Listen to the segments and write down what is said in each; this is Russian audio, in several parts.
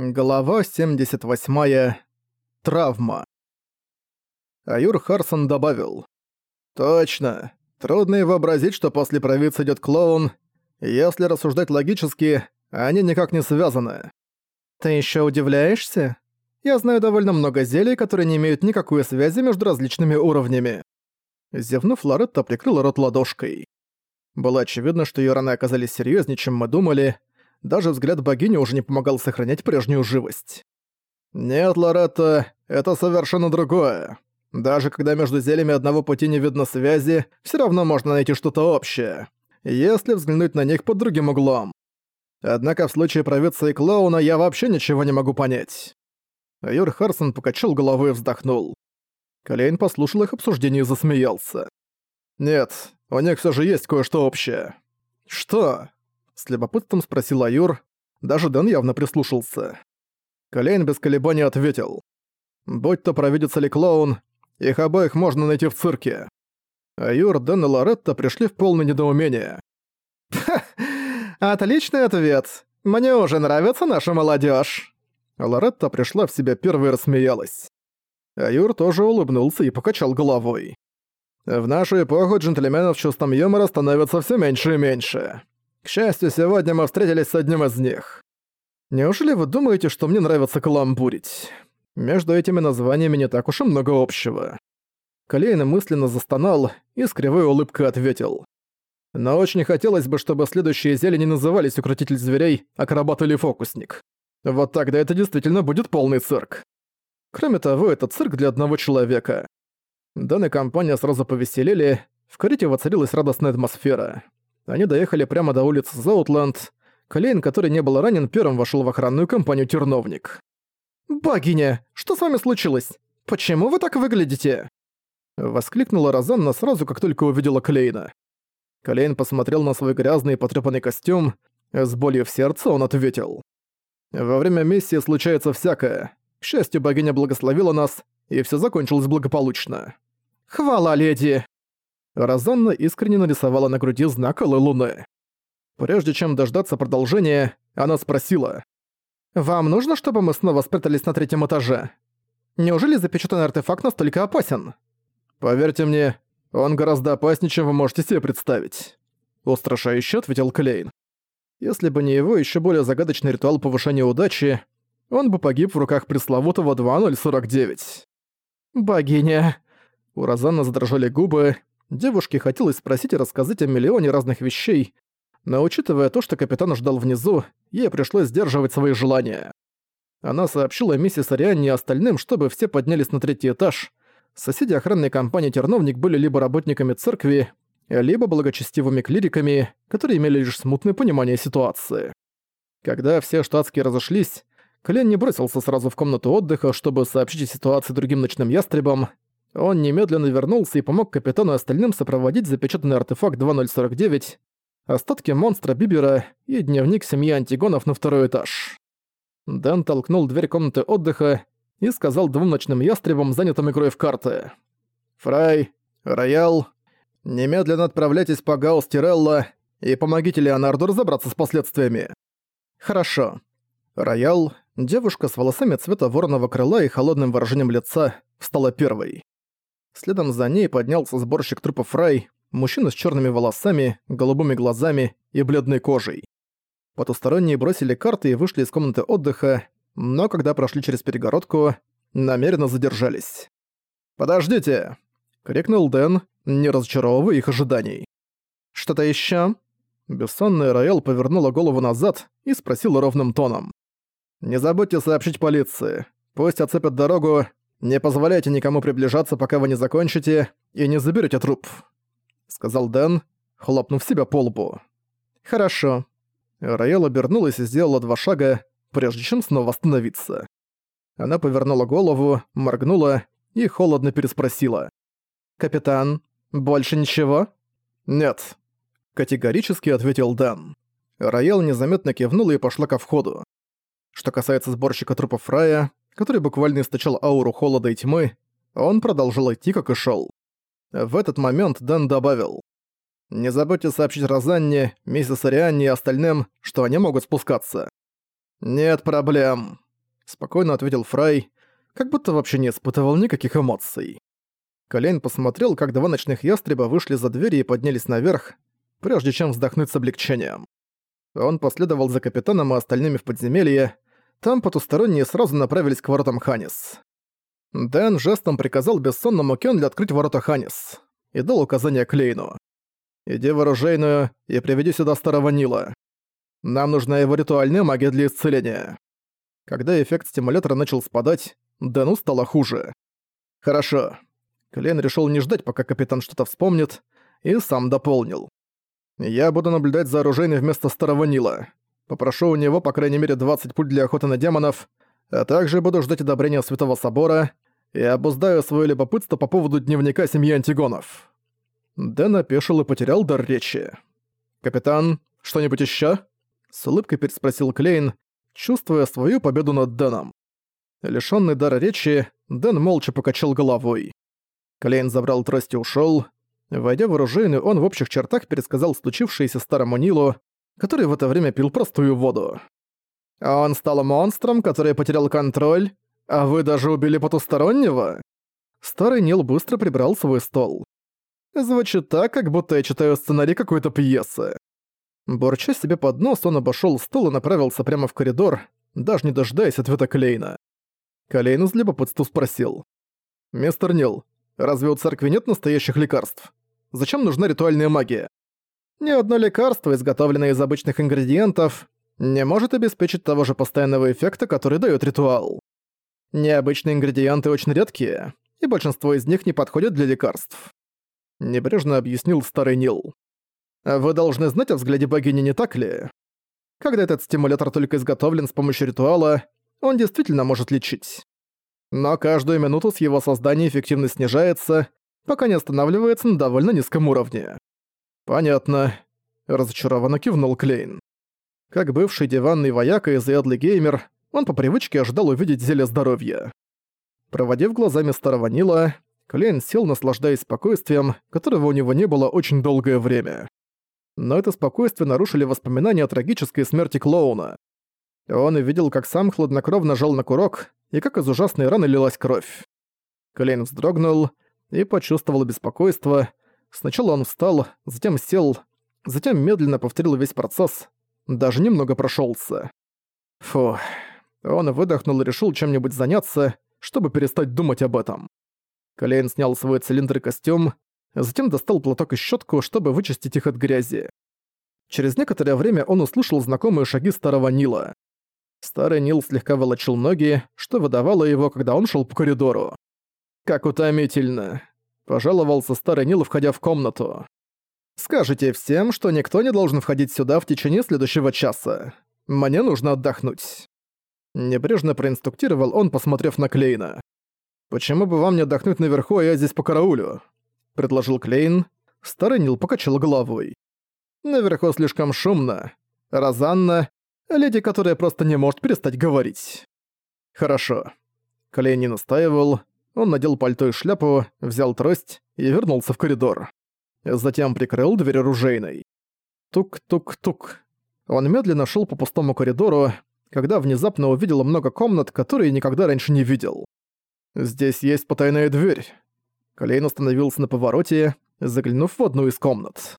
Глава 78. Травма. Аюр Харсон добавил. «Точно. Трудно и вообразить, что после провидца идет клоун. Если рассуждать логически, они никак не связаны». «Ты еще удивляешься? Я знаю довольно много зелий, которые не имеют никакой связи между различными уровнями». Зевнув, Лоретта прикрыла рот ладошкой. Было очевидно, что её раны оказались серьезнее, чем мы думали, даже взгляд богини уже не помогал сохранять прежнюю живость. «Нет, Лоретта, это совершенно другое. Даже когда между зельями одного пути не видно связи, все равно можно найти что-то общее, если взглянуть на них под другим углом. Однако в случае провидца и клоуна я вообще ничего не могу понять». Юр Харсон покачал головой и вздохнул. Колейн послушал их обсуждение и засмеялся. «Нет, у них все же есть кое-что общее». «Что?» С любопытством спросил Аюр. Даже Дэн явно прислушался. Колейн без колебаний ответил. «Будь то провидец или клоун, их обоих можно найти в цирке». Аюр, Дэн и Лоретта пришли в полное недоумение. «Ха! Отличный ответ! Мне уже нравится наша молодежь. Лоретта пришла в себя первой и рассмеялась. Аюр тоже улыбнулся и покачал головой. «В нашу эпоху джентльменов с чувством юмора становится все меньше и меньше. К счастью, сегодня мы встретились с одним из них. Неужели вы думаете, что мне нравится каламбурить? Между этими названиями не так уж и много общего. Колейн мысленно застонал и с кривой улыбкой ответил. Но очень хотелось бы, чтобы следующие зелья не назывались «Укротитель зверей», «Акробат» или «Фокусник». Вот тогда это действительно будет полный цирк. Кроме того, это цирк для одного человека. И компания сразу повеселели, в карете воцарилась радостная атмосфера. Они доехали прямо до улицы Заутленд. Клейн, который не был ранен, первым вошел в охранную компанию «Терновник». «Богиня, что с вами случилось? Почему вы так выглядите?» Воскликнула Розанна сразу, как только увидела Клейна. Клейн посмотрел на свой грязный и потрёпанный костюм. С болью в сердце он ответил. «Во время миссии случается всякое. К счастью, богиня благословила нас, и всё закончилось благополучно». «Хвала, леди!» Розанна искренне нарисовала на груди знак Алой Луны. Прежде чем дождаться продолжения, она спросила. «Вам нужно, чтобы мы снова спрятались на третьем этаже? Неужели запечатанный артефакт настолько опасен?» «Поверьте мне, он гораздо опаснее, чем вы можете себе представить», — устрашающе ответил Клейн. Если бы не его еще более загадочный ритуал повышения удачи, он бы погиб в руках пресловутого 2049. «Богиня...» У Розанны задрожали губы, Девушке хотелось спросить и рассказать о миллионе разных вещей, но учитывая то, что капитан ждал внизу, ей пришлось сдерживать свои желания. Она сообщила миссис Арианне и остальным, чтобы все поднялись на третий этаж. Соседи охранной компании «Терновник» были либо работниками церкви, либо благочестивыми клириками, которые имели лишь смутное понимание ситуации. Когда все штатские разошлись, Клен не бросился сразу в комнату отдыха, чтобы сообщить о ситуации другим ночным ястребам, он немедленно вернулся и помог капитану и остальным сопроводить запечатанный артефакт 2049, остатки монстра Бибера и дневник семьи Антигонов на второй этаж. Дэн толкнул дверь комнаты отдыха и сказал двум ночным ястребам, занятым игрой в карты. «Фрай, Роял, немедленно отправляйтесь по Гаус Тирелла и помогите Леонарду разобраться с последствиями». «Хорошо». Роял, девушка с волосами цвета вороного крыла и холодным выражением лица, стала первой. Следом за ней поднялся сборщик трупов Рай, мужчина с черными волосами, голубыми глазами и бледной кожей. Потусторонние бросили карты и вышли из комнаты отдыха, но когда прошли через перегородку, намеренно задержались. «Подождите!» — крикнул Дэн, не разочаровывая их ожиданий. «Что-то ещё?» Бессонная Раэл повернула голову назад и спросила ровным тоном. «Не забудьте сообщить полиции. Пусть оцепят дорогу «Не позволяйте никому приближаться, пока вы не закончите, и не заберете труп», — сказал Дэн, хлопнув себя по лбу. «Хорошо». Раэл обернулась и сделала два шага, прежде чем снова остановиться. Она повернула голову, моргнула и холодно переспросила. «Капитан, больше ничего?» «Нет», — категорически ответил Дэн. Раэл незаметно кивнула и пошла ко входу. Что касается сборщика трупов Рая, который буквально источал ауру холода и тьмы, он продолжил идти, как и шел. В этот момент Дэн добавил. «Не забудьте сообщить Розанне, миссис Арианне и остальным, что они могут спускаться». «Нет проблем». Спокойно ответил Фрай, как будто вообще не испытывал никаких эмоций. Колейн посмотрел, как два ночных ястреба вышли за дверь и поднялись наверх, прежде чем вздохнуть с облегчением. Он последовал за капитаном и остальными в подземелье, там потусторонние сразу направились к воротам Ханис. Дэн жестом приказал бессонному Кёнли открыть ворота Ханис и дал указание Клейну. «Иди в оружейную и приведи сюда старого Нила. Нам нужна его ритуальная магия для исцеления». Когда эффект стимулятора начал спадать, Дэну стало хуже. «Хорошо». Клейн решил не ждать, пока капитан что-то вспомнит, и сам дополнил. «Я буду наблюдать за оружейной вместо старого Нила. Попрошу у него по крайней мере 20 пуль для охоты на демонов, а также буду ждать одобрения Святого Собора и обуздаю свое любопытство по поводу дневника семьи Антигонов». Дэн опешил и потерял дар речи. «Капитан, что-нибудь еще? С улыбкой переспросил Клейн, чувствуя свою победу над Дэном. Лишённый дара речи, Дэн молча покачал головой. Клейн забрал трость и ушёл. Войдя в оружейную, он в общих чертах пересказал случившееся старому Нилу, который в это время пил простую воду. Он стал монстром, который потерял контроль, а вы даже убили потустороннего? Старый Нил быстро прибрал свой стол. Звучит так, как будто я читаю сценарий какой-то пьесы. Борча себе под нос, он обошёл стол и направился прямо в коридор, даже не дожидаясь ответа Клейна. Клейн из любопытства спросил. «Мистер Нил, разве у церкви нет настоящих лекарств? Зачем нужна ритуальная магия?» Ни одно лекарство, изготовленное из обычных ингредиентов, не может обеспечить того же постоянного эффекта, который дает ритуал. Необычные ингредиенты очень редкие, и большинство из них не подходят для лекарств. Небрежно объяснил старый Нил. Вы должны знать о взгляде богини, не так ли? Когда этот стимулятор только изготовлен с помощью ритуала, он действительно может лечить. Но каждую минуту с его создания эффективность снижается, пока не останавливается на довольно низком уровне. «Понятно», — разочарованно кивнул Клейн. Как бывший диванный вояка и заядлый геймер, он по привычке ожидал увидеть зелье здоровья. Проводив глазами старого Нила, Клейн сел, наслаждаясь спокойствием, которого у него не было очень долгое время. Но это спокойствие нарушили воспоминания о трагической смерти клоуна. Он увидел, как сам хладнокровно жал на курок, и как из ужасной раны лилась кровь. Клейн вздрогнул и почувствовал беспокойство, Сначала он встал, затем сел, затем медленно повторил весь процесс, даже немного прошелся. Фу. Он выдохнул и решил чем-нибудь заняться, чтобы перестать думать об этом. Колейн снял свой цилиндр и костюм, затем достал платок и щетку, чтобы вычистить их от грязи. Через некоторое время он услышал знакомые шаги старого Нила. Старый Нил слегка волочил ноги, что выдавало его, когда он шел по коридору. Как утомительно. Пожаловался старый Нил, входя в комнату. «Скажите всем, что никто не должен входить сюда в течение следующего часа. Мне нужно отдохнуть». Небрежно проинструктировал он, посмотрев на Клейна. «Почему бы вам не отдохнуть наверху, а я здесь по караулю?» Предложил Клейн. Старый Нил покачал головой. «Наверху слишком шумно. Розанна — леди, которая просто не может перестать говорить». «Хорошо». Клейн не настаивал, он надел пальто и шляпу, взял трость и вернулся в коридор. Затем прикрыл дверь оружейной. Тук-тук-тук. Он медленно шел по пустому коридору, когда внезапно увидел много комнат, которые никогда раньше не видел. «Здесь есть потайная дверь». Клейн остановился на повороте, заглянув в одну из комнат.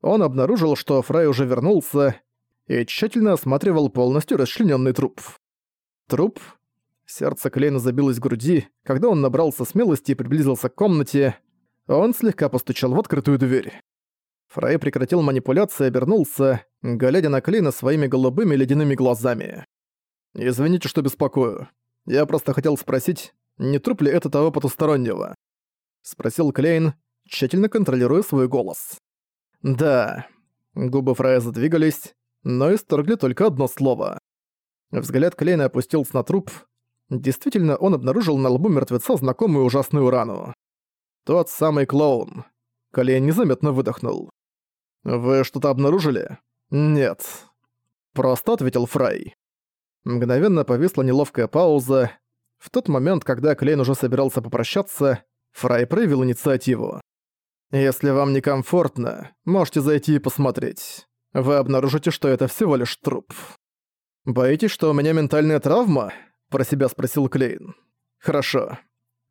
Он обнаружил, что Фрай уже вернулся и тщательно осматривал полностью расчлененный труп. Труп, Сердце Клейна забилось в груди, когда он набрался смелости и приблизился к комнате. Он слегка постучал в открытую дверь. Фрай прекратил манипуляции и обернулся, глядя на Клейна своими голубыми ледяными глазами. «Извините, что беспокою. Я просто хотел спросить, не труп ли это того потустороннего?» Спросил Клейн, тщательно контролируя свой голос. «Да». Губы Фрая задвигались, но исторгли только одно слово. Взгляд Клейна опустился на труп, Действительно, он обнаружил на лбу мертвеца знакомую ужасную рану. Тот самый клоун. Колейн незаметно выдохнул. «Вы что-то обнаружили?» «Нет». Просто ответил Фрай. Мгновенно повисла неловкая пауза. В тот момент, когда Клейн уже собирался попрощаться, Фрай проявил инициативу. «Если вам некомфортно, можете зайти и посмотреть. Вы обнаружите, что это всего лишь труп. Боитесь, что у меня ментальная травма? Про себя спросил Клейн. «Хорошо».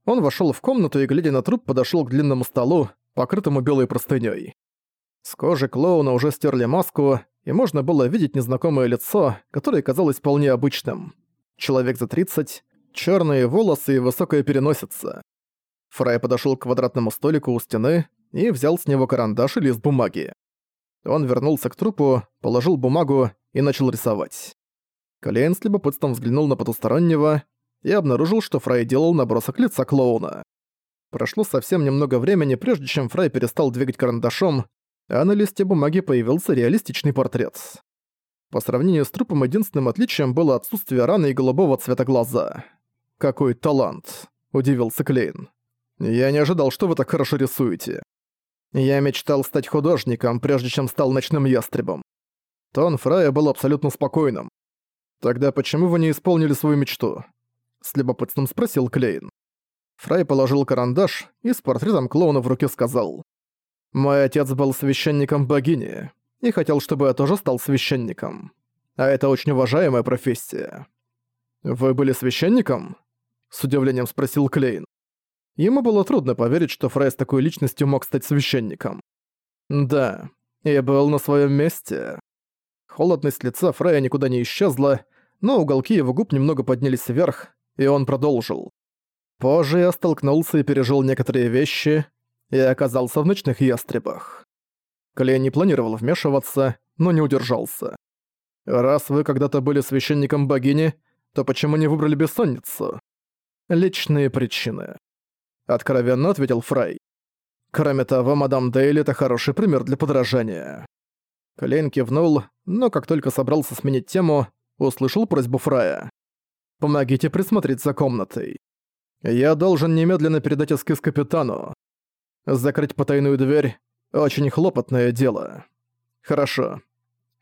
Он вошёл в комнату и, глядя на труп, подошёл к длинному столу, покрытому белой простынёй. С кожи клоуна уже стерли маску, и можно было видеть незнакомое лицо, которое казалось вполне обычным. Человек за 30, черные волосы и высокая переносица. Фрай подошел к квадратному столику у стены и взял с него карандаш и лист бумаги. Он вернулся к трупу, положил бумагу и начал рисовать. Клейн с любопытством взглянул на потустороннего и обнаружил, что Фрай делал набросок лица клоуна. Прошло совсем немного времени, прежде чем Фрай перестал двигать карандашом, а на листе бумаги появился реалистичный портрет. По сравнению с трупом единственным отличием было отсутствие раны и голубого цвета глаза. «Какой талант!» – удивился Клейн. «Я не ожидал, что вы так хорошо рисуете. Я мечтал стать художником, прежде чем стал ночным ястребом». Тон Фрая был абсолютно спокойным. «Тогда почему вы не исполнили свою мечту?» С любопытством спросил Клейн. Фрай положил карандаш и с портретом клоуна в руке сказал. «Мой отец был священником богини и хотел, чтобы я тоже стал священником. А это очень уважаемая профессия». «Вы были священником?» С удивлением спросил Клейн. Ему было трудно поверить, что Фрай с такой личностью мог стать священником. «Да, я был на своем месте». Холодность лица Фрая никуда не исчезла, но уголки его губ немного поднялись вверх, и он продолжил. Позже я столкнулся и пережил некоторые вещи, и оказался в ночных ястребах. Клей не планировал вмешиваться, но не удержался. «Раз вы когда-то были священником богини, то почему не выбрали бессонницу?» «Личные причины», — откровенно ответил Фрай. «Кроме того, мадам Дейли — это хороший пример для подражания». Клейн кивнул, но как только собрался сменить тему, услышал просьбу Фрая. «Помогите присмотреть за комнатой. Я должен немедленно передать эскиз капитану. Закрыть потайную дверь — очень хлопотное дело. Хорошо.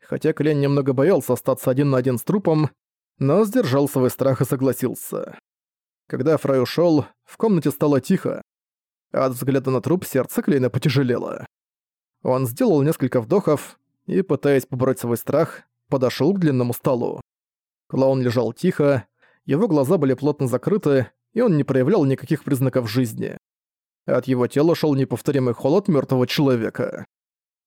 Хотя Клен немного боялся остаться один на один с трупом, но сдержал свой страх и согласился. Когда Фрай ушёл, в комнате стало тихо. От взгляда на труп сердце Клейна потяжелело. Он сделал несколько вдохов и, пытаясь побороть свой страх, подошёл к длинному столу. Клоун лежал тихо, его глаза были плотно закрыты, и он не проявлял никаких признаков жизни. От его тела шел неповторимый холод мертвого человека.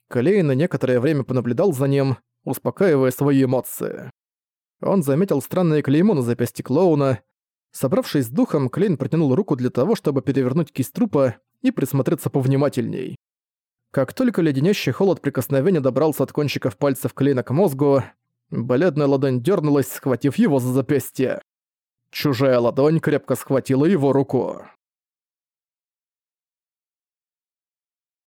Клейн некоторое время понаблюдал за ним, успокаивая свои эмоции. Он заметил странное клеймо на запястье клоуна. Собравшись с духом, Клейн протянул руку для того, чтобы перевернуть кисть трупа и присмотреться повнимательней. Как только леденящий холод прикосновения добрался от кончиков пальцев Клейна к мозгу, бледная ладонь дернулась, схватив его за запястье. Чужая ладонь крепко схватила его руку.